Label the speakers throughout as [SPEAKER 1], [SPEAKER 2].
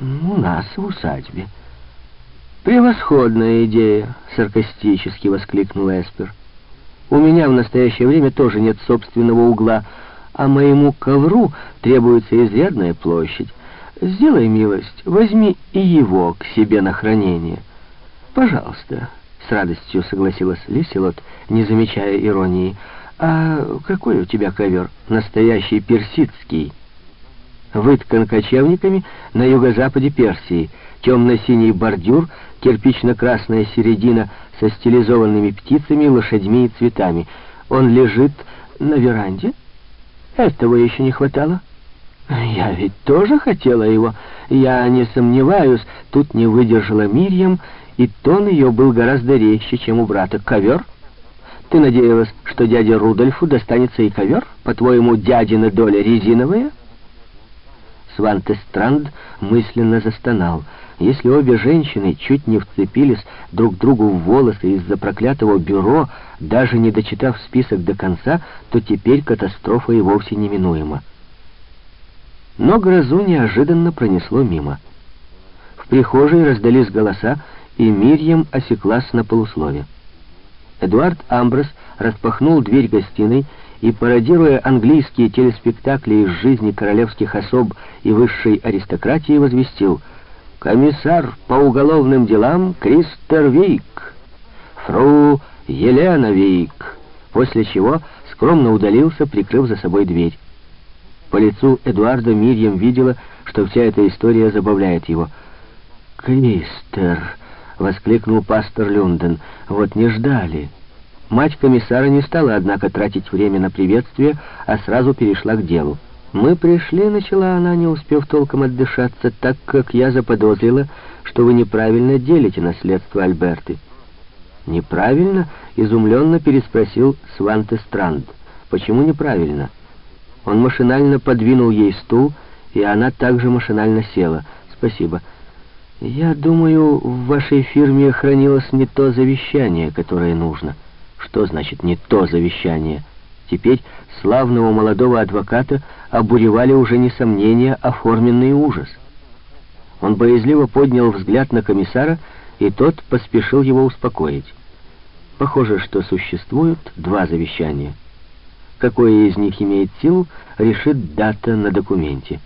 [SPEAKER 1] У нас в усадьбе. «Превосходная идея!» — саркастически воскликнул Эспер. «У меня в настоящее время тоже нет собственного угла, а моему ковру требуется изрядная площадь. Сделай милость, возьми и его к себе на хранение». «Пожалуйста», — с радостью согласилась Лиселот, не замечая иронии. «А какой у тебя ковер? Настоящий персидский?» Выткан кочевниками на юго-западе Персии, темно-синий бордюр — кирпично-красная середина со стилизованными птицами, лошадьми и цветами. Он лежит на веранде? Этого еще не хватало. Я ведь тоже хотела его. Я не сомневаюсь, тут не выдержала Мирьям, и тон ее был гораздо резче, чем у брата. Ковер? Ты надеялась, что дяде Рудольфу достанется и ковер? По-твоему, дядина доля резиновая? Сванте Странд мысленно застонал — если обе женщины чуть не вцепились друг другу в волосы из-за проклятого бюро, даже не дочитав список до конца, то теперь катастрофа и вовсе неминуема. Но грозу неожиданно пронесло мимо. В прихожей раздались голоса, и Мирьям осеклась на полуслове. Эдуард Амброс распахнул дверь гостиной и, пародируя английские телеспектакли из жизни королевских особ и высшей аристократии, возвестил — комиссар по уголовным делам Кристер Вик, фру Елена Вик, после чего скромно удалился, прикрыв за собой дверь. По лицу Эдуарда Мирьям видела, что вся эта история забавляет его. «Кристер!» — воскликнул пастор Люнден. «Вот не ждали». Мать комиссара не стала, однако, тратить время на приветствие, а сразу перешла к делу. «Мы пришли», — начала она, не успев толком отдышаться, «так как я заподозрила, что вы неправильно делите наследство Альберты». «Неправильно?» — изумленно переспросил Сванте Странд. «Почему неправильно?» Он машинально подвинул ей стул, и она также машинально села. «Спасибо. Я думаю, в вашей фирме хранилось не то завещание, которое нужно». «Что значит «не то завещание»?» Теперь славного молодого адвоката обуревали уже не сомнения, а форменный ужас. Он боязливо поднял взгляд на комиссара, и тот поспешил его успокоить. Похоже, что существуют два завещания. Какое из них имеет силу, решит дата на документе.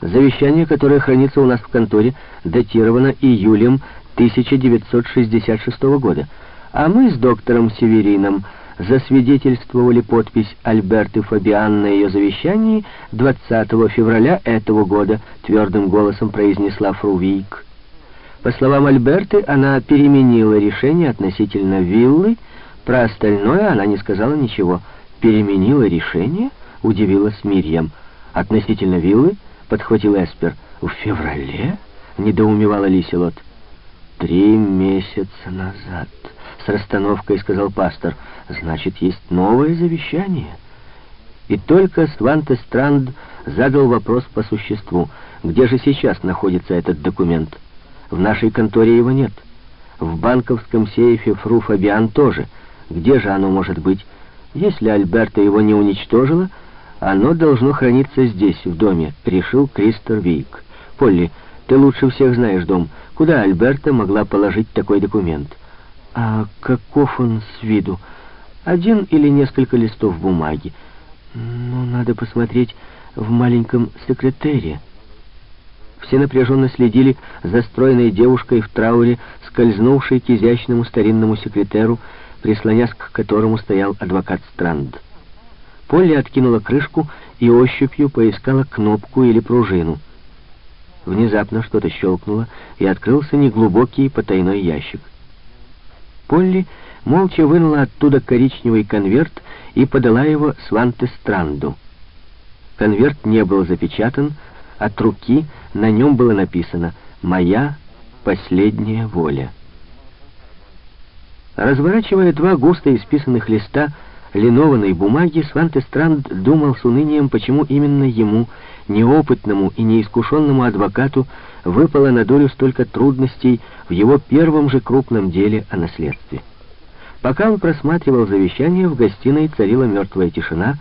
[SPEAKER 1] Завещание, которое хранится у нас в конторе, датировано июлем 1966 года, а мы с доктором Северином засвидетельствовали подпись Альберты Фабиан на ее завещании 20 февраля этого года, твердым голосом произнесла Фрувик. По словам Альберты, она переменила решение относительно виллы, про остальное она не сказала ничего. «Переменила решение?» — удивилась Мирьям. «Относительно виллы?» — подхватил Эспер. «В феврале?» — недоумевала Лиселот. «Три месяца назад», — с расстановкой сказал пастор. «Значит, есть новое завещание». И только Сванте Странд задал вопрос по существу. Где же сейчас находится этот документ? В нашей конторе его нет. В банковском сейфе Фру Фабиан тоже. Где же оно может быть? Если Альберта его не уничтожила, оно должно храниться здесь, в доме, решил Кристер Вик. Полли, ты лучше всех знаешь дом. Куда Альберта могла положить такой документ? А каков он с виду? Один или несколько листов бумаги? Ну, надо посмотреть в маленьком секретаре. Все напряженно следили за стройной девушкой в трауре, скользнувшей к изящному старинному секретеру, прислонясь к которому стоял адвокат Странд. Полли откинула крышку и ощупью поискала кнопку или пружину. Внезапно что-то щелкнуло, и открылся неглубокий потайной ящик. Полли молча вынула оттуда коричневый конверт и подала его Сванте Странду. Конверт не был запечатан, от руки на нем было написано «Моя последняя воля». Разворачивая два густо исписанных листа линованной бумаги, Сванте Странд думал с унынием, почему именно ему неопытному и неискушенному адвокату выпало на долю столько трудностей в его первом же крупном деле о наследстве. Пока он просматривал завещание, в гостиной царила мертвая тишина,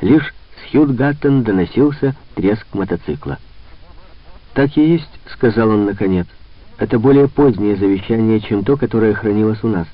[SPEAKER 1] лишь с Хьюдгаттен доносился треск мотоцикла. Так и есть, — сказал он наконец. «Это более позднее завещание, чем то, которое хранилось у нас».